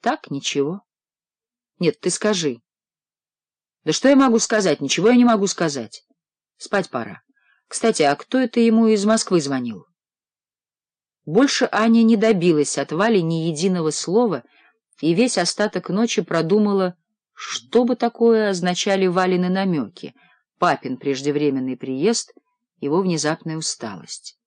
Так, ничего. Нет, ты скажи. Да что я могу сказать? Ничего я не могу сказать. Спать пора. Кстати, а кто это ему из Москвы звонил? Больше Аня не добилась от Вали ни единого слова и весь остаток ночи продумала, что бы такое означали Валины намеки, папин преждевременный приезд, его внезапная усталость.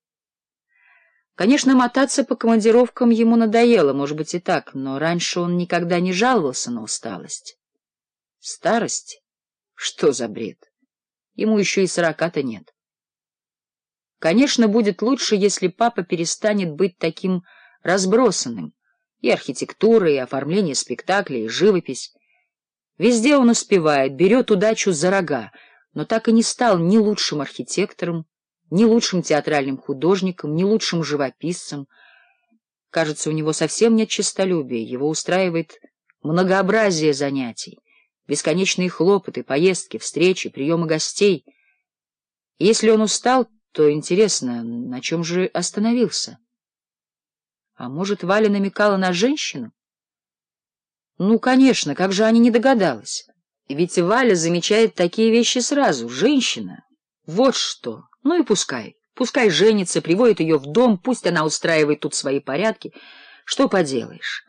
Конечно, мотаться по командировкам ему надоело, может быть и так, но раньше он никогда не жаловался на усталость. Старость? Что за бред? Ему еще и сорока-то нет. Конечно, будет лучше, если папа перестанет быть таким разбросанным. И архитектура, и оформление спектаклей, и живопись. Везде он успевает, берет удачу за рога, но так и не стал ни лучшим архитектором, не лучшим театральным художником, не лучшим живописцем. Кажется, у него совсем нет честолюбия, его устраивает многообразие занятий, бесконечные хлопоты, поездки, встречи, приемы гостей. Если он устал, то интересно, на чем же остановился? А может, Валя намекала на женщину? Ну, конечно, как же Аня не догадалась. Ведь Валя замечает такие вещи сразу. Женщина — вот что! Ну и пускай. Пускай женится, приводит ее в дом, пусть она устраивает тут свои порядки. Что поделаешь.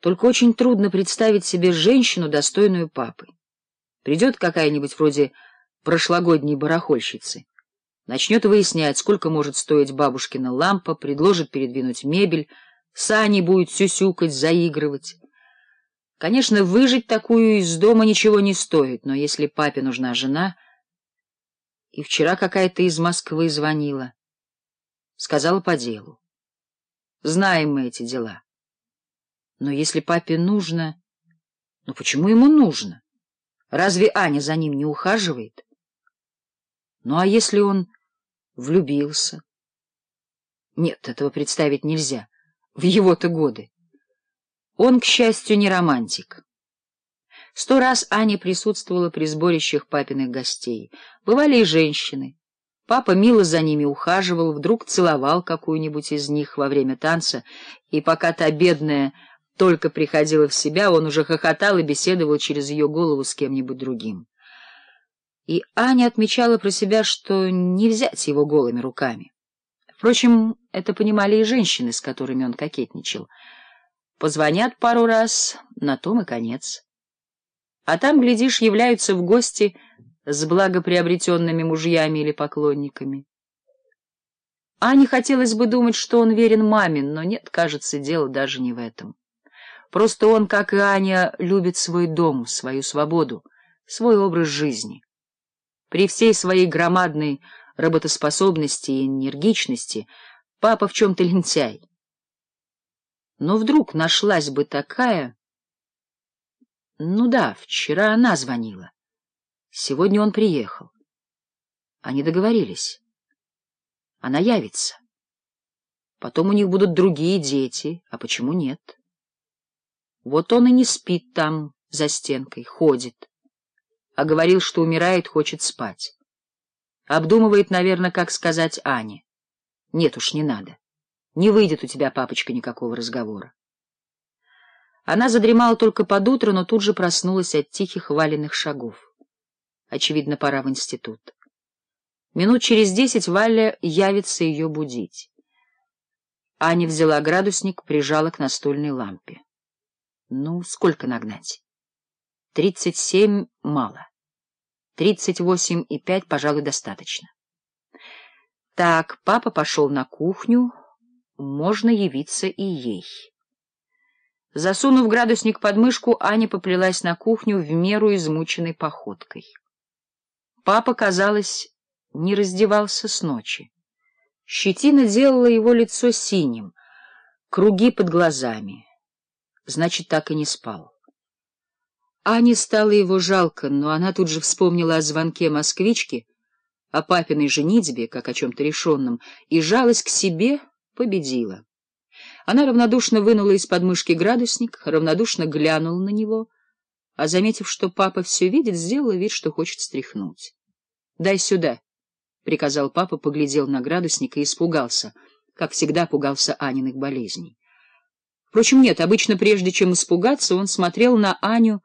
Только очень трудно представить себе женщину, достойную папы. Придет какая-нибудь вроде прошлогодней барахольщицы. Начнет выяснять, сколько может стоить бабушкина лампа, предложит передвинуть мебель, сани будет сюсюкать, заигрывать. Конечно, выжить такую из дома ничего не стоит, но если папе нужна жена — и вчера какая-то из Москвы звонила. Сказала по делу. Знаем мы эти дела. Но если папе нужно... Ну почему ему нужно? Разве Аня за ним не ухаживает? Ну а если он влюбился? Нет, этого представить нельзя. В его-то годы. Он, к счастью, не романтик. Сто раз Аня присутствовала при сборищах папиных гостей. Бывали и женщины. Папа мило за ними ухаживал, вдруг целовал какую-нибудь из них во время танца, и пока та бедная только приходила в себя, он уже хохотал и беседовал через ее голову с кем-нибудь другим. И Аня отмечала про себя, что не взять его голыми руками. Впрочем, это понимали и женщины, с которыми он кокетничал. Позвонят пару раз, на том и конец. А там, глядишь, являются в гости с благоприобретенными мужьями или поклонниками. Ане хотелось бы думать, что он верен мамин, но нет, кажется, дело даже не в этом. Просто он, как и Аня, любит свой дом, свою свободу, свой образ жизни. При всей своей громадной работоспособности и энергичности папа в чем-то лентяй. Но вдруг нашлась бы такая ну да, вчера она звонила. Сегодня он приехал. Они договорились. Она явится. Потом у них будут другие дети, а почему нет? Вот он и не спит там, за стенкой, ходит. А говорил, что умирает, хочет спать. Обдумывает, наверное, как сказать Ане. Нет уж, не надо. Не выйдет у тебя, папочка, никакого разговора. Она задремала только под утро, но тут же проснулась от тихих валенных шагов. Очевидно, пора в институт. Минут через десять Валя явится ее будить. Аня взяла градусник, прижала к настольной лампе. Ну, сколько нагнать? Тридцать семь — мало. Тридцать восемь и пять, пожалуй, достаточно. Так, папа пошел на кухню, можно явиться и ей. Засунув градусник под мышку, Аня поплелась на кухню в меру измученной походкой. Папа, казалось, не раздевался с ночи. Щетина делала его лицо синим, круги под глазами. Значит, так и не спал. Ане стало его жалко, но она тут же вспомнила о звонке москвичке о папиной женитьбе, как о чем-то решенном, и жалость к себе победила. Она равнодушно вынула из-под мышки градусник, равнодушно глянула на него, а, заметив, что папа все видит, сделала вид, что хочет стряхнуть. — Дай сюда, — приказал папа, поглядел на градусник и испугался, как всегда пугался Аниных болезней. Впрочем, нет, обычно прежде чем испугаться, он смотрел на Аню,